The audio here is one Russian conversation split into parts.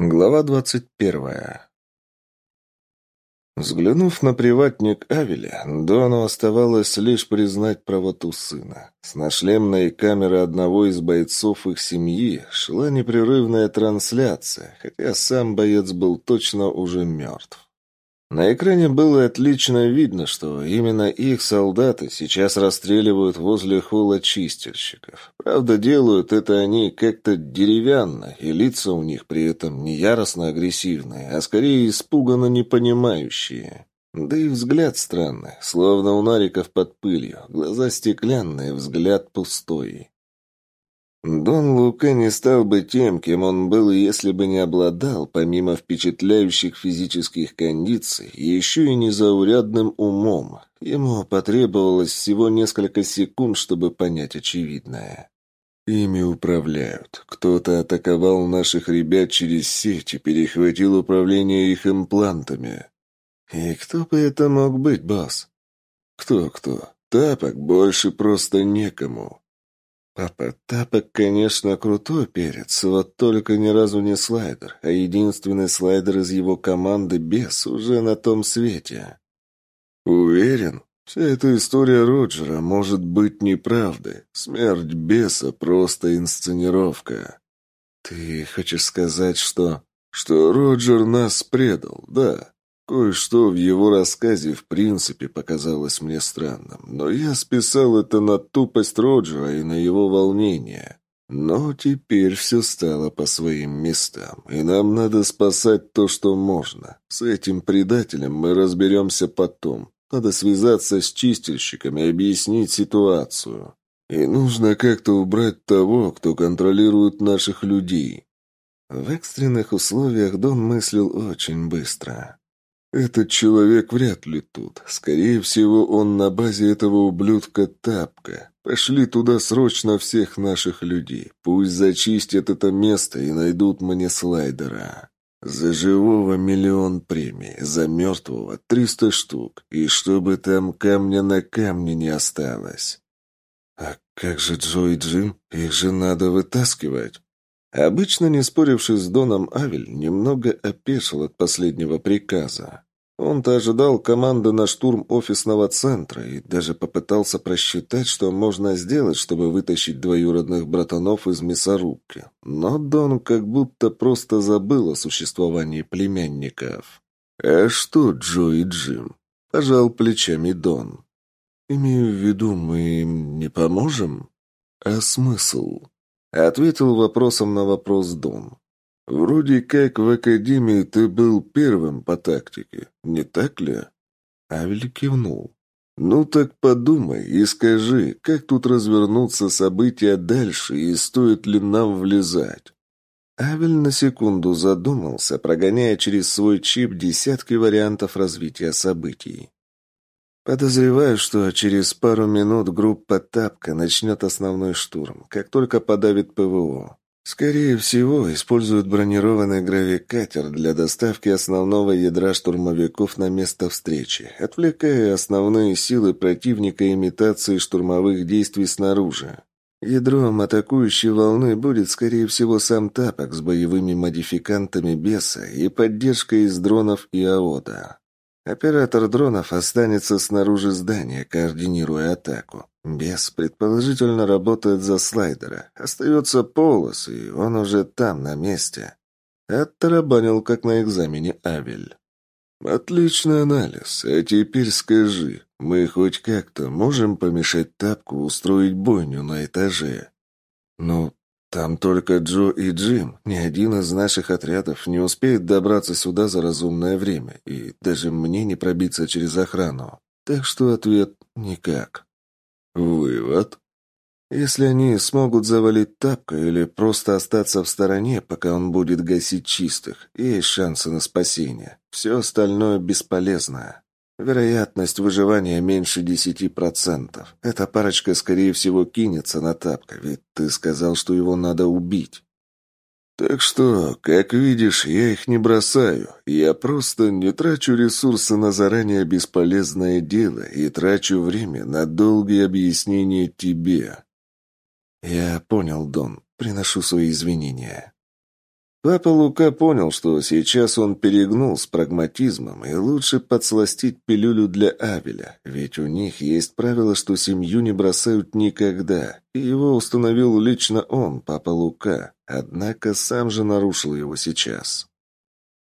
Глава двадцать первая. Взглянув на приватник Авеля, Дону оставалось лишь признать правоту сына. С нашлемной камеры одного из бойцов их семьи шла непрерывная трансляция, хотя сам боец был точно уже мертв. На экране было отлично видно, что именно их солдаты сейчас расстреливают возле холла чистильщиков. Правда, делают это они как-то деревянно, и лица у них при этом не яростно агрессивные, а скорее испуганно непонимающие. Да и взгляд странный, словно у нариков под пылью, глаза стеклянные, взгляд пустой. Дон Лука не стал бы тем, кем он был, если бы не обладал, помимо впечатляющих физических кондиций, еще и незаурядным умом. Ему потребовалось всего несколько секунд, чтобы понять очевидное. Ими управляют. Кто-то атаковал наших ребят через сеть и перехватил управление их имплантами. И кто бы это мог быть, босс? Кто-кто? Тапок больше просто некому. Папа, Тапок, конечно, крутой перец, вот только ни разу не слайдер, а единственный слайдер из его команды Бес уже на том свете. Уверен, вся эта история Роджера может быть неправдой. Смерть Беса — просто инсценировка. Ты хочешь сказать, что... Что Роджер нас предал, да. Кое-что в его рассказе в принципе показалось мне странным, но я списал это на тупость Роджера и на его волнение. Но теперь все стало по своим местам, и нам надо спасать то, что можно. С этим предателем мы разберемся потом. Надо связаться с чистильщиками и объяснить ситуацию. И нужно как-то убрать того, кто контролирует наших людей. В экстренных условиях Дон мыслил очень быстро. Этот человек вряд ли тут. Скорее всего, он на базе этого ублюдка Тапка. Пошли туда срочно всех наших людей. Пусть зачистят это место и найдут мне слайдера. За живого миллион премий, за мертвого триста штук. И чтобы там камня на камне не осталось. А как же Джо и Джим? Их же надо вытаскивать. Обычно не споривший с Доном Авель немного опешил от последнего приказа. Он-то ожидал команды на штурм офисного центра и даже попытался просчитать, что можно сделать, чтобы вытащить двоюродных братанов из мясорубки. Но Дон как будто просто забыл о существовании племянников. «А что, Джо и Джим?» – пожал плечами Дон. «Имею в виду, мы им не поможем?» «А смысл?» Ответил вопросом на вопрос Дон. «Вроде как в Академии ты был первым по тактике, не так ли?» Авель кивнул. «Ну так подумай и скажи, как тут развернутся события дальше и стоит ли нам влезать?» Авель на секунду задумался, прогоняя через свой чип десятки вариантов развития событий. Подозреваю, что через пару минут группа «Тапка» начнет основной штурм, как только подавит ПВО. Скорее всего, используют бронированный гравикатер для доставки основного ядра штурмовиков на место встречи, отвлекая основные силы противника имитации штурмовых действий снаружи. Ядром атакующей волны будет, скорее всего, сам Тапок с боевыми модификантами беса и поддержкой из дронов и АОДа. Оператор дронов останется снаружи здания, координируя атаку. Бес, предположительно, работает за слайдера. Остается полос, и он уже там, на месте. Оттарабанил, как на экзамене Авель. «Отличный анализ. А теперь скажи, мы хоть как-то можем помешать тапку устроить бойню на этаже?» «Ну, там только Джо и Джим. Ни один из наших отрядов не успеет добраться сюда за разумное время, и даже мне не пробиться через охрану. Так что ответ – никак. Вывод. Если они смогут завалить тапка или просто остаться в стороне, пока он будет гасить чистых, есть шансы на спасение. Все остальное бесполезно. Вероятность выживания меньше десяти процентов. Эта парочка, скорее всего, кинется на тапка, ведь ты сказал, что его надо убить. Так что, как видишь, я их не бросаю. Я просто не трачу ресурсы на заранее бесполезное дело и трачу время на долгие объяснения тебе. Я понял, Дон. Приношу свои извинения. Папа Лука понял, что сейчас он перегнул с прагматизмом, и лучше подсластить пилюлю для Авеля, ведь у них есть правило, что семью не бросают никогда, и его установил лично он, папа Лука, однако сам же нарушил его сейчас.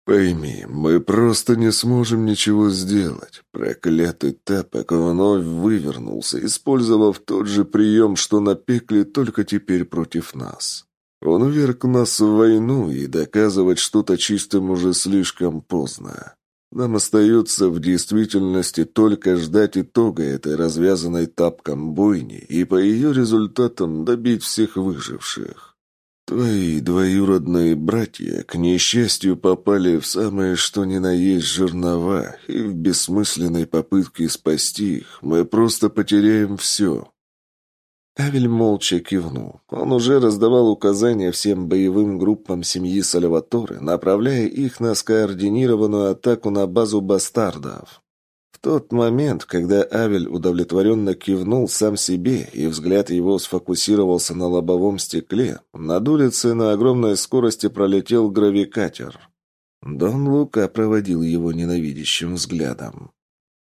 «Пойми, мы просто не сможем ничего сделать. Проклятый тапок вновь вывернулся, использовав тот же прием, что напекли только теперь против нас». Он вверг нас в войну, и доказывать что-то чистым уже слишком поздно. Нам остается в действительности только ждать итога этой развязанной тапком бойни и по ее результатам добить всех выживших. Твои двоюродные братья, к несчастью, попали в самое что ни на есть жернова, и в бессмысленной попытке спасти их мы просто потеряем все. Авель молча кивнул. Он уже раздавал указания всем боевым группам семьи Сальваторы, направляя их на скоординированную атаку на базу бастардов. В тот момент, когда Авель удовлетворенно кивнул сам себе, и взгляд его сфокусировался на лобовом стекле, над улицей на огромной скорости пролетел гравикатер. Дон Лука проводил его ненавидящим взглядом.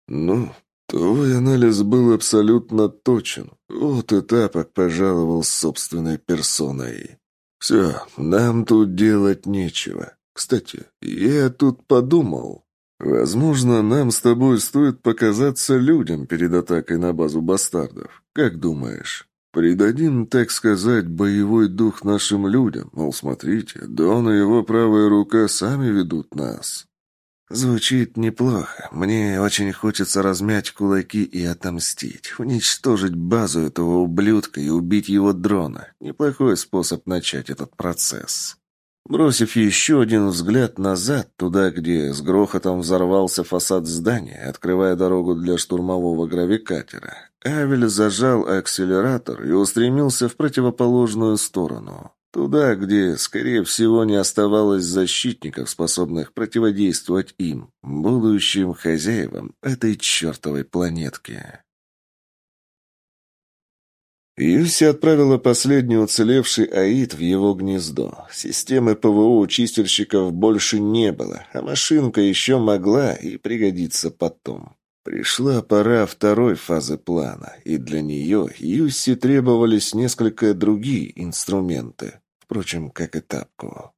«Ну, Твой анализ был абсолютно точен. Вот и Тапок пожаловал собственной персоной. Все, нам тут делать нечего. Кстати, я тут подумал. Возможно, нам с тобой стоит показаться людям перед атакой на базу бастардов. Как думаешь? Придадим, так сказать, боевой дух нашим людям. Мол, смотрите, Дон и его правая рука сами ведут нас. Звучит неплохо. Мне очень хочется размять кулаки и отомстить. Уничтожить базу этого ублюдка и убить его дрона. Неплохой способ начать этот процесс. Бросив еще один взгляд назад, туда, где с грохотом взорвался фасад здания, открывая дорогу для штурмового гравикатера, Авель зажал акселератор и устремился в противоположную сторону. Туда, где, скорее всего, не оставалось защитников, способных противодействовать им, будущим хозяевам этой чертовой планетки. Юси отправила последний уцелевший АИД в его гнездо. Системы ПВО у чистильщиков больше не было, а машинка еще могла и пригодиться потом. Пришла пора второй фазы плана, и для нее Юси требовались несколько другие инструменты, впрочем, как и тапку.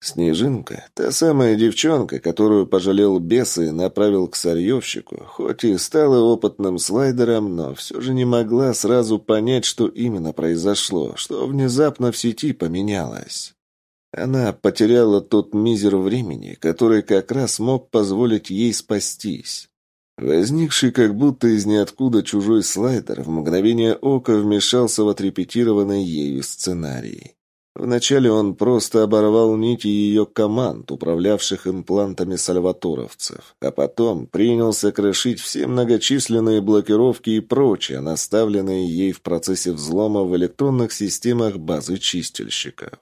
Снежинка, та самая девчонка, которую пожалел бес и направил к сорьевщику, хоть и стала опытным слайдером, но все же не могла сразу понять, что именно произошло, что внезапно в сети поменялось. Она потеряла тот мизер времени, который как раз мог позволить ей спастись. Возникший как будто из ниоткуда чужой слайдер в мгновение ока вмешался в отрепетированный ею сценарий. Вначале он просто оборвал нити ее команд, управлявших имплантами сальваторовцев, а потом принялся крошить все многочисленные блокировки и прочее, наставленные ей в процессе взлома в электронных системах базы чистильщиков.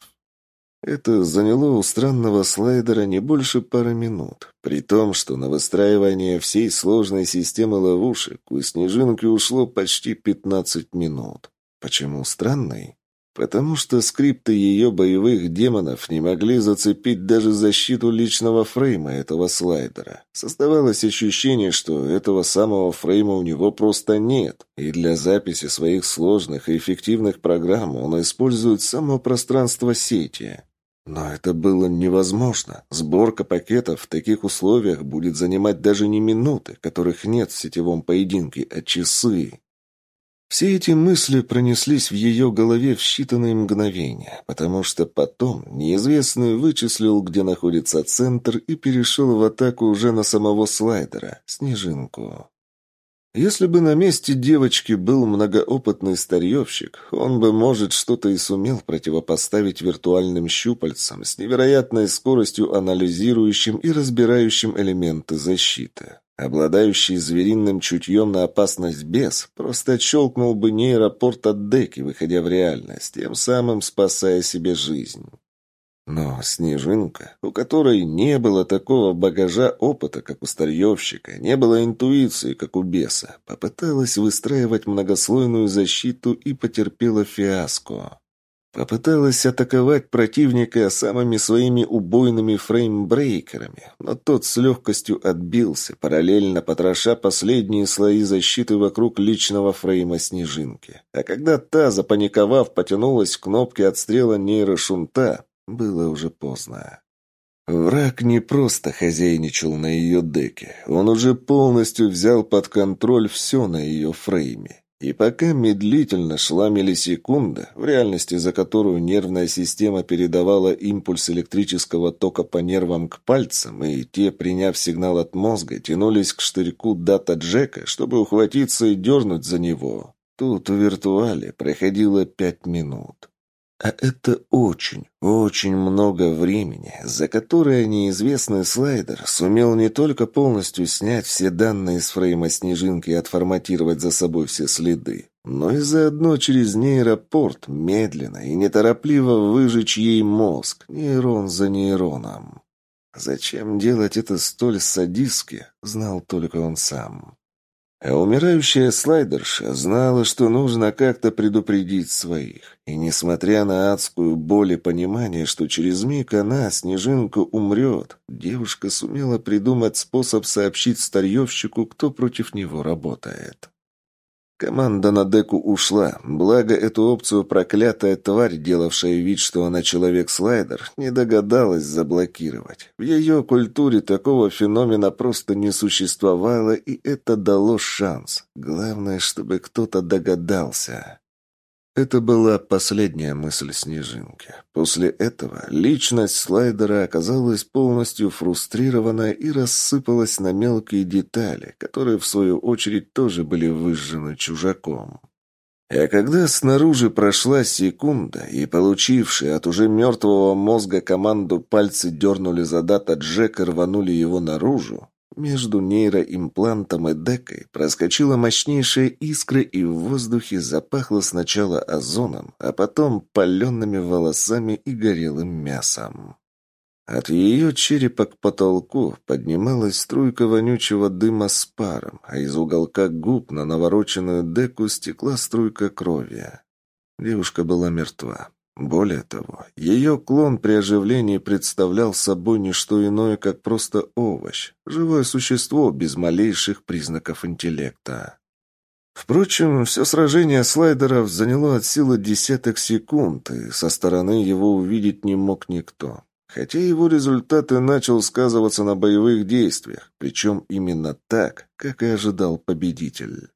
Это заняло у странного слайдера не больше пары минут, при том, что на выстраивание всей сложной системы ловушек у Снежинки ушло почти 15 минут. Почему странный? Потому что скрипты ее боевых демонов не могли зацепить даже защиту личного фрейма этого слайдера. Создавалось ощущение, что этого самого фрейма у него просто нет, и для записи своих сложных и эффективных программ он использует само пространство сети. Но это было невозможно. Сборка пакетов в таких условиях будет занимать даже не минуты, которых нет в сетевом поединке, а часы. Все эти мысли пронеслись в ее голове в считанные мгновения, потому что потом неизвестный вычислил, где находится центр, и перешел в атаку уже на самого слайдера, Снежинку. Если бы на месте девочки был многоопытный старьевщик, он бы, может, что-то и сумел противопоставить виртуальным щупальцам с невероятной скоростью анализирующим и разбирающим элементы защиты. Обладающий звериным чутьем на опасность бес просто щелкнул бы нейропорт от деки, выходя в реальность, тем самым спасая себе жизнь. Но Снежинка, у которой не было такого багажа опыта, как у старьевщика, не было интуиции, как у беса, попыталась выстраивать многослойную защиту и потерпела фиаско. Попыталась атаковать противника самыми своими убойными фреймбрейкерами, но тот с легкостью отбился, параллельно потроша последние слои защиты вокруг личного фрейма снежинки. А когда та, запаниковав, потянулась к кнопке отстрела нейрошунта, было уже поздно. Враг не просто хозяйничал на ее деке, он уже полностью взял под контроль все на ее фрейме. И пока медлительно шла миллисекунда, в реальности за которую нервная система передавала импульс электрического тока по нервам к пальцам, и те, приняв сигнал от мозга, тянулись к штырьку дата Джека, чтобы ухватиться и дернуть за него. Тут в виртуале проходило пять минут. А это очень, очень много времени, за которое неизвестный слайдер сумел не только полностью снять все данные с фрейма снежинки и отформатировать за собой все следы, но и заодно через нейропорт медленно и неторопливо выжечь ей мозг, нейрон за нейроном. Зачем делать это столь садистски, знал только он сам. А умирающая слайдерша знала, что нужно как-то предупредить своих. И несмотря на адскую боль и понимание, что через миг она, Снежинка, умрет, девушка сумела придумать способ сообщить старьевщику, кто против него работает. Команда на деку ушла, благо эту опцию проклятая тварь, делавшая вид, что она человек-слайдер, не догадалась заблокировать. В ее культуре такого феномена просто не существовало, и это дало шанс. Главное, чтобы кто-то догадался. Это была последняя мысль Снежинки. После этого личность слайдера оказалась полностью фрустрирована и рассыпалась на мелкие детали, которые, в свою очередь, тоже были выжжены чужаком. А когда снаружи прошла секунда, и получившие от уже мертвого мозга команду пальцы дернули за дата Джека рванули его наружу, между нейроимплантом и декой проскочила мощнейшая искра, и в воздухе запахло сначала озоном, а потом палеными волосами и горелым мясом. От ее черепа к потолку поднималась струйка вонючего дыма с паром, а из уголка губ на навороченную деку стекла струйка крови. Девушка была мертва. Более того, ее клон при оживлении представлял собой не что иное, как просто овощ, живое существо без малейших признаков интеллекта. Впрочем, все сражение слайдеров заняло от силы десяток секунд, и со стороны его увидеть не мог никто. Хотя его результаты начал сказываться на боевых действиях, причем именно так, как и ожидал победитель.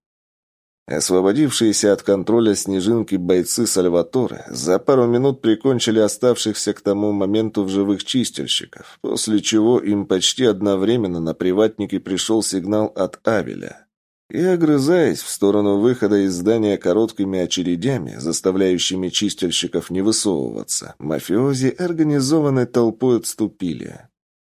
Освободившиеся от контроля снежинки бойцы Сальваторе за пару минут прикончили оставшихся к тому моменту в живых чистильщиков, после чего им почти одновременно на приватнике пришел сигнал от Авеля. И, огрызаясь в сторону выхода из здания короткими очередями, заставляющими чистильщиков не высовываться, мафиози организованной толпой отступили.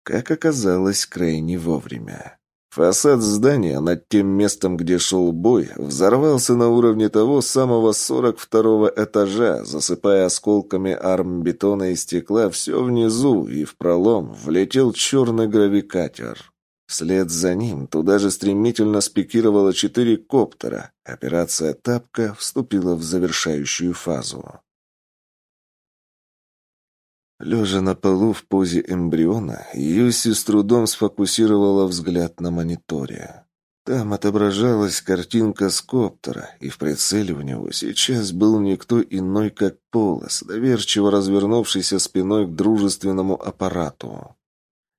Как оказалось, крайне вовремя. Фасад здания над тем местом, где шел бой, взорвался на уровне того самого 42-го этажа, засыпая осколками армбетона и стекла все внизу, и в пролом влетел черный гравикатер. Вслед за ним туда же стремительно спикировало четыре коптера. Операция «Тапка» вступила в завершающую фазу. Лежа на полу в позе эмбриона, Юси с трудом сфокусировала взгляд на мониторе. Там отображалась картинка с коптера, и в прицеле у него сейчас был никто иной, как Полос, доверчиво развернувшийся спиной к дружественному аппарату.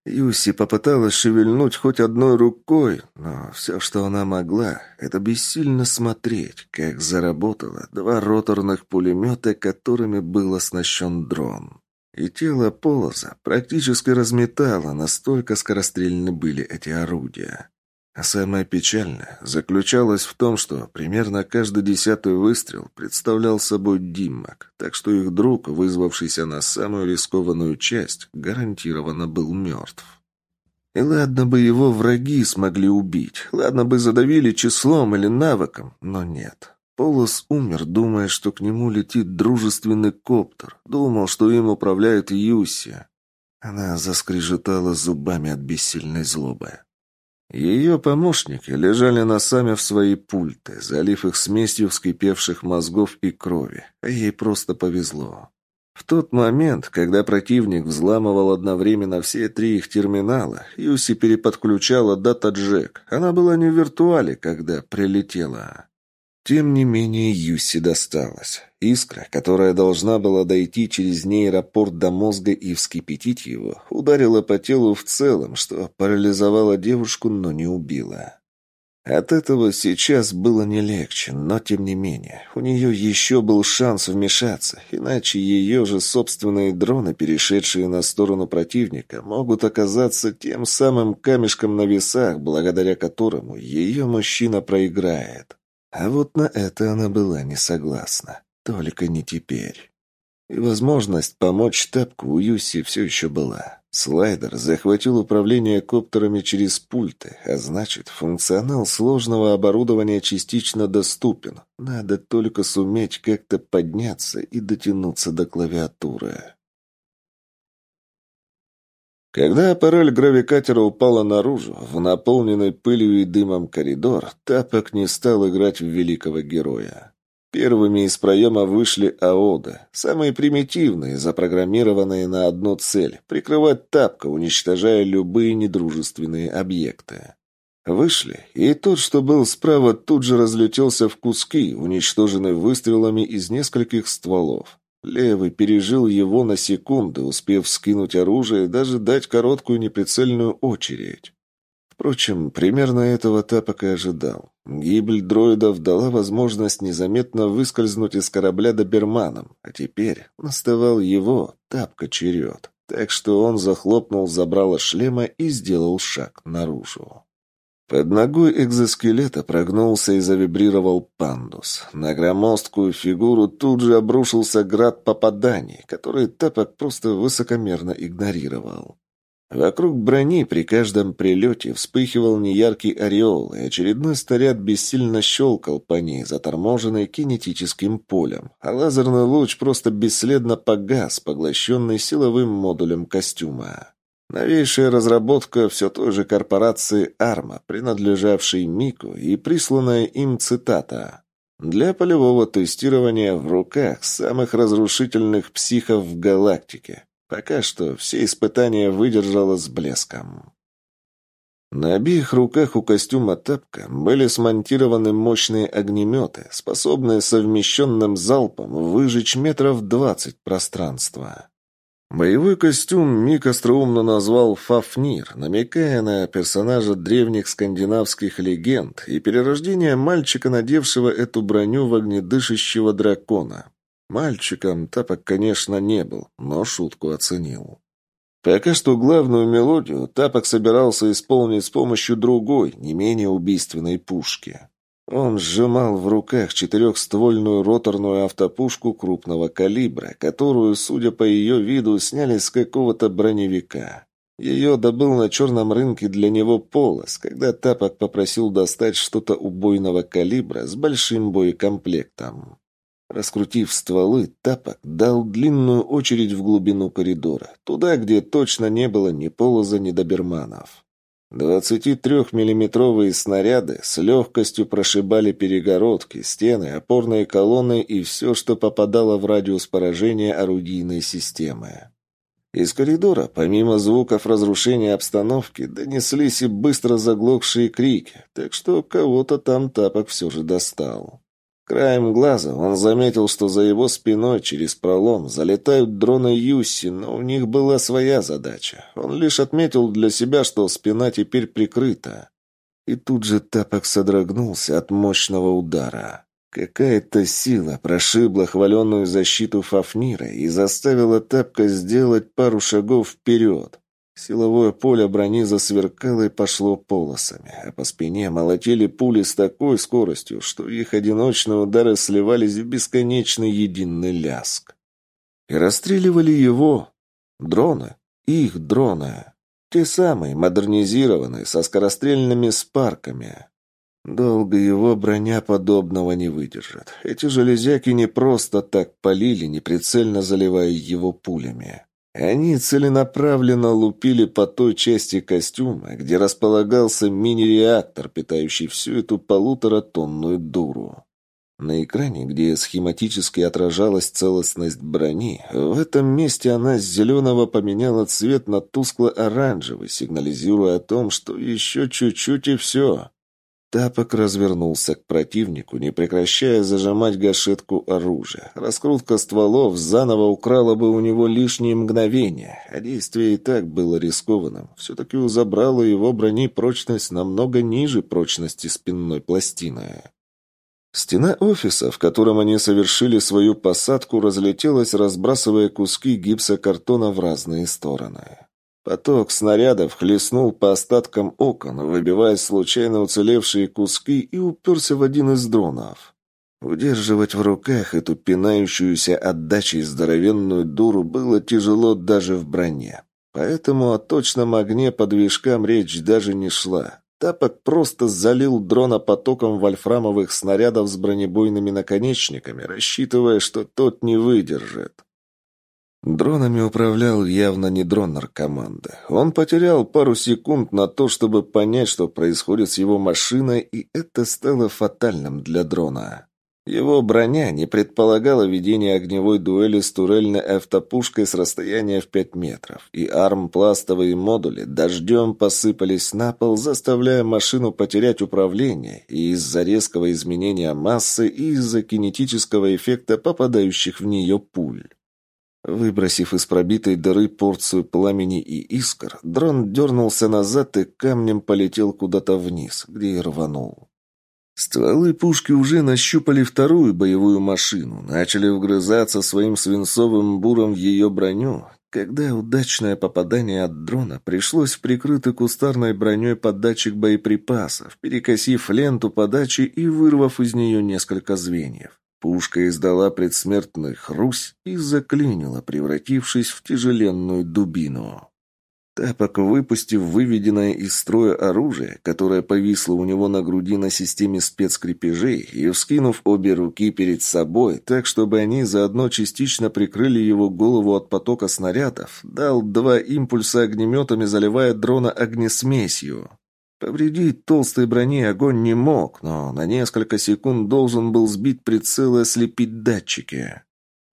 Юси попыталась шевельнуть хоть одной рукой, но все, что она могла, это бессильно смотреть, как заработало два роторных пулемета, которыми был оснащен дрон. И тело Полоза практически разметало, настолько скорострельны были эти орудия. А самое печальное заключалось в том, что примерно каждый десятый выстрел представлял собой Диммак, так что их друг, вызвавшийся на самую рискованную часть, гарантированно был мертв. И ладно бы его враги смогли убить, ладно бы задавили числом или навыком, но нет. Полос умер, думая, что к нему летит дружественный коптер. Думал, что им управляет Юси. Она заскрежетала зубами от бессильной злобы. Ее помощники лежали носами в свои пульты, залив их смесью вскипевших мозгов и крови, а ей просто повезло. В тот момент, когда противник взламывал одновременно все три их терминала, Юси переподключала дата-джек. Она была не в виртуале, когда прилетела. Тем не менее, Юси досталась. Искра, которая должна была дойти через нейропорт до мозга и вскипятить его, ударила по телу в целом, что парализовало девушку, но не убила. От этого сейчас было не легче, но тем не менее, у нее еще был шанс вмешаться, иначе ее же собственные дроны, перешедшие на сторону противника, могут оказаться тем самым камешком на весах, благодаря которому ее мужчина проиграет. А вот на это она была не согласна. Только не теперь. И возможность помочь Тапку у Юси все еще была. Слайдер захватил управление коптерами через пульты, а значит, функционал сложного оборудования частично доступен. Надо только суметь как-то подняться и дотянуться до клавиатуры. Когда аппарель гравикатера упала наружу, в наполненный пылью и дымом коридор, Тапок не стал играть в великого героя. Первыми из проема вышли АОДы, самые примитивные, запрограммированные на одну цель – прикрывать тапка, уничтожая любые недружественные объекты. Вышли, и тот, что был справа, тут же разлетелся в куски, уничтоженный выстрелами из нескольких стволов. Левый пережил его на секунды, успев скинуть оружие и даже дать короткую неприцельную очередь. Впрочем, примерно этого Тапок и ожидал. Гибель дроидов дала возможность незаметно выскользнуть из корабля доберманом, а теперь наставал его, Тапка, черед. Так что он захлопнул забрало шлема и сделал шаг наружу. Под ногой экзоскелета прогнулся и завибрировал пандус. На громоздкую фигуру тут же обрушился град попаданий, который Тапок просто высокомерно игнорировал. Вокруг брони при каждом прилете вспыхивал неяркий ореол, и очередной снаряд бессильно щелкал по ней, заторможенный кинетическим полем, а лазерный луч просто бесследно погас, поглощенный силовым модулем костюма. Новейшая разработка все той же корпорации «Арма», принадлежавшей Мику, и присланная им цитата для полевого тестирования в руках самых разрушительных психов в галактике. Пока что все испытания выдержала с блеском. На обеих руках у костюма «Тапка» были смонтированы мощные огнеметы, способные совмещенным залпом выжечь метров двадцать пространства. Боевой костюм Мик остроумно назвал «Фафнир», намекая на персонажа древних скандинавских легенд и перерождение мальчика, надевшего эту броню в огнедышащего дракона. Мальчиком Тапок, конечно, не был, но шутку оценил. Пока что главную мелодию Тапок собирался исполнить с помощью другой, не менее убийственной пушки. Он сжимал в руках четырехствольную роторную автопушку крупного калибра, которую, судя по ее виду, сняли с какого-то броневика. Ее добыл на черном рынке для него Полос, когда Тапок попросил достать что-то убойного калибра с большим боекомплектом. Раскрутив стволы, Тапок дал длинную очередь в глубину коридора, туда, где точно не было ни полоза, ни доберманов. 23-миллиметровые снаряды с легкостью прошибали перегородки, стены, опорные колонны и все, что попадало в радиус поражения орудийной системы. Из коридора, помимо звуков разрушения обстановки, донеслись и быстро заглохшие крики, так что кого-то там тапок все же достал. Краем глаза он заметил, что за его спиной через пролом залетают дроны Юсси, но у них была своя задача. Он лишь отметил для себя, что спина теперь прикрыта. И тут же Тапок содрогнулся от мощного удара. Какая-то сила прошибла хваленную защиту Фафнира и заставила Тапка сделать пару шагов вперед. Силовое поле брони засверкало и пошло полосами, а по спине молотили пули с такой скоростью, что их одиночные удары сливались в бесконечный единый ляск. И расстреливали его. Дроны. Их дроны. Те самые, модернизированные, со скорострельными спарками. Долго его броня подобного не выдержит. Эти железяки не просто так полили, неприцельно заливая его пулями. Они целенаправленно лупили по той части костюма, где располагался мини-реактор, питающий всю эту полуторатонную дуру. На экране, где схематически отражалась целостность брони, в этом месте она с зеленого поменяла цвет на тускло-оранжевый, сигнализируя о том, что еще чуть-чуть и все. Тапок развернулся к противнику, не прекращая зажимать гашетку оружия. Раскрутка стволов заново украла бы у него лишние мгновения, а действие и так было рискованным. Все-таки у забрала его брони прочность намного ниже прочности спинной пластины. Стена офиса, в котором они совершили свою посадку, разлетелась, разбрасывая куски гипсокартона в разные стороны. Поток снарядов хлестнул по остаткам окон, выбивая случайно уцелевшие куски и уперся в один из дронов. Удерживать в руках эту пинающуюся отдачей здоровенную дуру было тяжело даже в броне. Поэтому о точном огне по движкам речь даже не шла. Тапок просто залил дрона потоком вольфрамовых снарядов с бронебойными наконечниками, рассчитывая, что тот не выдержит. Дронами управлял явно не дронер команды. Он потерял пару секунд на то, чтобы понять, что происходит с его машиной, и это стало фатальным для дрона. Его броня не предполагала ведения огневой дуэли с турельной автопушкой с расстояния в 5 метров, и армпластовые модули дождем посыпались на пол, заставляя машину потерять управление и из-за резкого изменения массы, и из-за кинетического эффекта попадающих в нее пуль. Выбросив из пробитой дыры порцию пламени и искр, дрон дернулся назад и камнем полетел куда-то вниз, где и рванул. Стволы пушки уже нащупали вторую боевую машину, начали вгрызаться своим свинцовым буром в ее броню, когда удачное попадание от дрона пришлось в прикрытый кустарной броней податчик боеприпасов, перекосив ленту подачи и вырвав из нее несколько звеньев. Пушка издала предсмертный хрусь и заклинила, превратившись в тяжеленную дубину. Тапок, выпустив выведенное из строя оружие, которое повисло у него на груди на системе спецкрепежей, и вскинув обе руки перед собой, так, чтобы они заодно частично прикрыли его голову от потока снарядов, дал два импульса огнеметами, заливая дрона огнесмесью. Повредить толстой броне огонь не мог, но на несколько секунд должен был сбить прицел и ослепить датчики.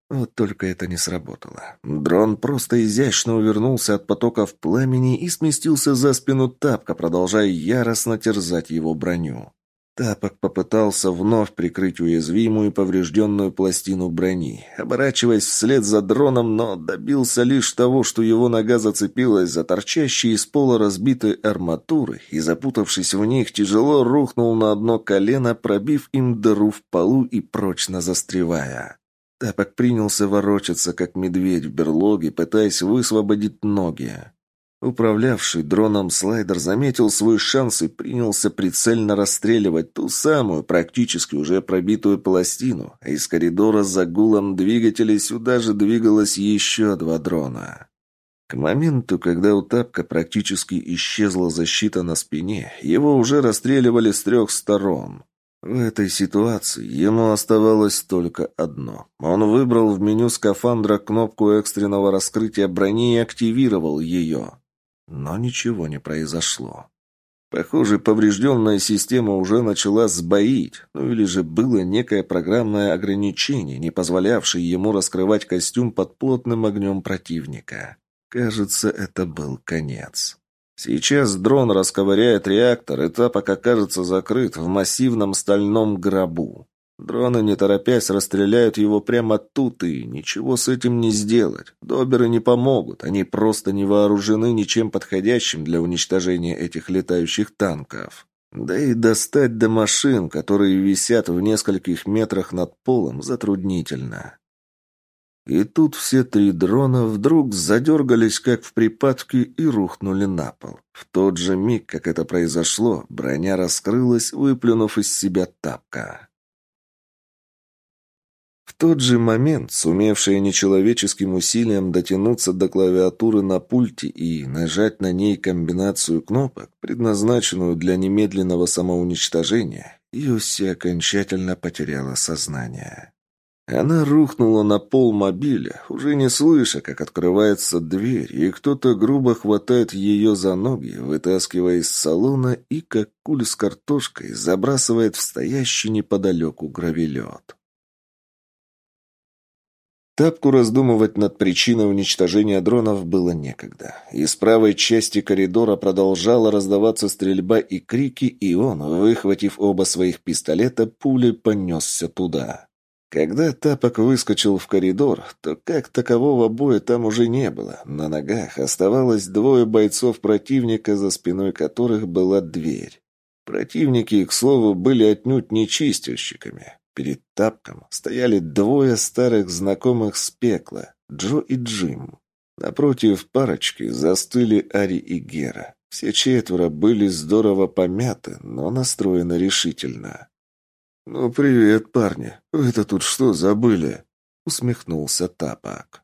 Вот только это не сработало. Дрон просто изящно увернулся от потоков пламени и сместился за спину тапка, продолжая яростно терзать его броню. Тапок попытался вновь прикрыть уязвимую и поврежденную пластину брони, оборачиваясь вслед за дроном, но добился лишь того, что его нога зацепилась за торчащие из пола разбитой арматуры и, запутавшись в них, тяжело рухнул на одно колено, пробив им дыру в полу и прочно застревая. Тапок принялся ворочаться, как медведь в берлоге, пытаясь высвободить ноги. Управлявший дроном слайдер заметил свой шанс и принялся прицельно расстреливать ту самую, практически уже пробитую пластину, а из коридора за гулом двигателей сюда же двигалось еще два дрона. К моменту, когда у Тапка практически исчезла защита на спине, его уже расстреливали с трех сторон. В этой ситуации ему оставалось только одно. Он выбрал в меню скафандра кнопку экстренного раскрытия брони и активировал ее. Но ничего не произошло. Похоже, поврежденная система уже начала сбоить, ну или же было некое программное ограничение, не позволявшее ему раскрывать костюм под плотным огнем противника. Кажется, это был конец. Сейчас дрон расковыряет реактор, и тапок окажется закрыт в массивном стальном гробу. Дроны, не торопясь, расстреляют его прямо тут, и ничего с этим не сделать. Доберы не помогут, они просто не вооружены ничем подходящим для уничтожения этих летающих танков. Да и достать до машин, которые висят в нескольких метрах над полом, затруднительно. И тут все три дрона вдруг задергались, как в припадке, и рухнули на пол. В тот же миг, как это произошло, броня раскрылась, выплюнув из себя тапка. Тот же момент, сумевшая нечеловеческим усилием дотянуться до клавиатуры на пульте и нажать на ней комбинацию кнопок, предназначенную для немедленного самоуничтожения, Юси окончательно потеряла сознание. Она рухнула на пол мобиля, уже не слыша, как открывается дверь, и кто-то грубо хватает ее за ноги, вытаскивая из салона и, как куль с картошкой, забрасывает в стоящий неподалеку гравелет. Тапку раздумывать над причиной уничтожения дронов было некогда. Из правой части коридора продолжала раздаваться стрельба и крики, и он, выхватив оба своих пистолета, пулей понесся туда. Когда Тапок выскочил в коридор, то как такового боя там уже не было. На ногах оставалось двое бойцов противника, за спиной которых была дверь. Противники, к слову, были отнюдь не чистильщиками. Перед тапком стояли двое старых знакомых с пекла – Джо и Джим. Напротив парочки застыли Ари и Гера. Все четверо были здорово помяты, но настроены решительно. «Ну, привет, парни. Вы-то тут что забыли?» – усмехнулся Тапок.